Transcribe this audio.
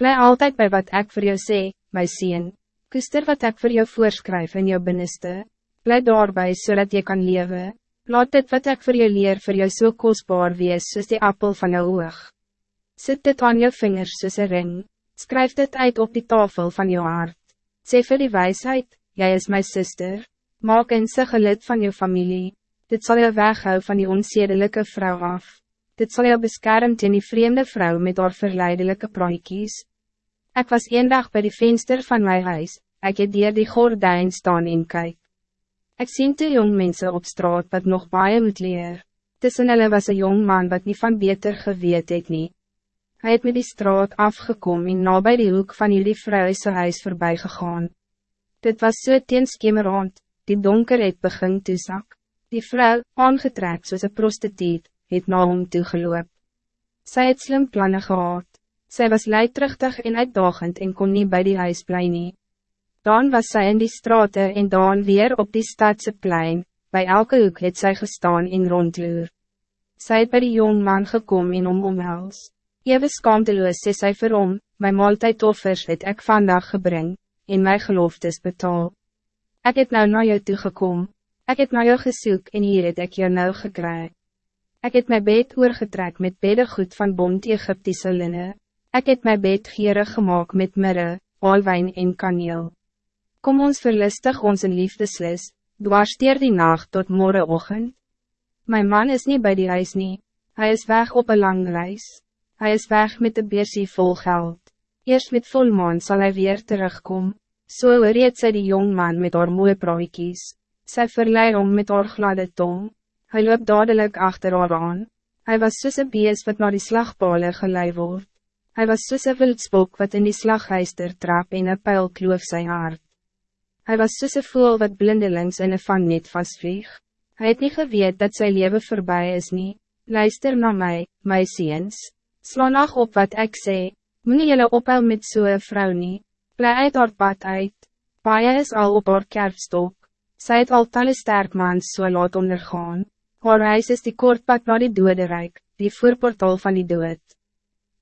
Blij altijd bij wat ik voor jou zeg, my sien. Kuster wat ik voor jou voorschrijf in jou binneste. Blij daarbij zodat je kan leven. Laat dit wat ik voor jou leer voor jou zo so kostbaar wees soos die appel van jou oog. Zet dit aan jou vingers soos een ring. Schrijf dit uit op die tafel van jou hart. Sê vir die wijsheid, jij is mijn zuster. Maak een gelid van jou familie. Dit zal jou weghou van die onzedelijke vrouw af. Dit zal jou beschermen tegen die vreemde vrouw met haar verleidelijke praatjes. Ik was een dag bij de venster van mijn huis, ik het dier die gordijn staan in kyk. Ik zie te jong mensen op straat wat nog baie moet leer. Tussen hulle was een jong man wat niet van beter geweet het nie. Hy het met die straat afgekomen en na by die hoek van die vrouwse huis voorbij gegaan. Dit was so teenskemerand, die donker het begin toezak. Die vrouw, aangetrek soos een prostituut, het na hom toegeloop. Sy het slim plannen gehad. Zij was leidruchtig en uitdagend en kon niet bij die huis nie. Dan was zij in die straten en dan weer op die stadse plein, bij elke hoek het sy gestaan in rondloer. Sy het by die jong man gekom en om omhels. Ewe skaamteloos sê sy vir hom, my maaltijdoffers het ek vandag gebring, en my geloftes betaal. Ik het nou naar jou toegekom, ik het naar jou gesoek en hier het ek jou nou gekry. Ek het my bed oorgetrek met bedegoed van bond Egyptische linnen. Ik het mijn bed gierig gemaakt met mirre, alwijn en kaneel. Kom ons verlustig ons een liefdeslis, dwarsteer die nacht tot morgenochtend. Mijn man is niet bij die reis niet. Hij is weg op een lang reis. Hij is weg met de beersie vol geld. Eerst met volmaan zal hij weer terugkomen. Zo so reed zij die jong man met haar mooie praatjes. Zij verlei om met haar gladde tong. Hij loopt dadelijk achter haar aan. Hij was soos een bees wat naar die slagpalen gelei wordt. Hij was soos een wildspok wat in die slaghuister trap en een pijl kloof sy hart. Hij was soos een voel wat blindelings in een van net vastvlieg. Hij het niet geweet dat zijn leven voorbij is niet. Luister naar mij, my ziens. Sla nog op wat ik zei. Moet jullie ophel met zo'n vrouw niet. Blij uit haar pad uit. Paie is al op haar kerfstok. Zij het al talle sterkmans so laat ondergaan. Haar huis is die kortpad naar die dode rijk, die voorportaal van die dood.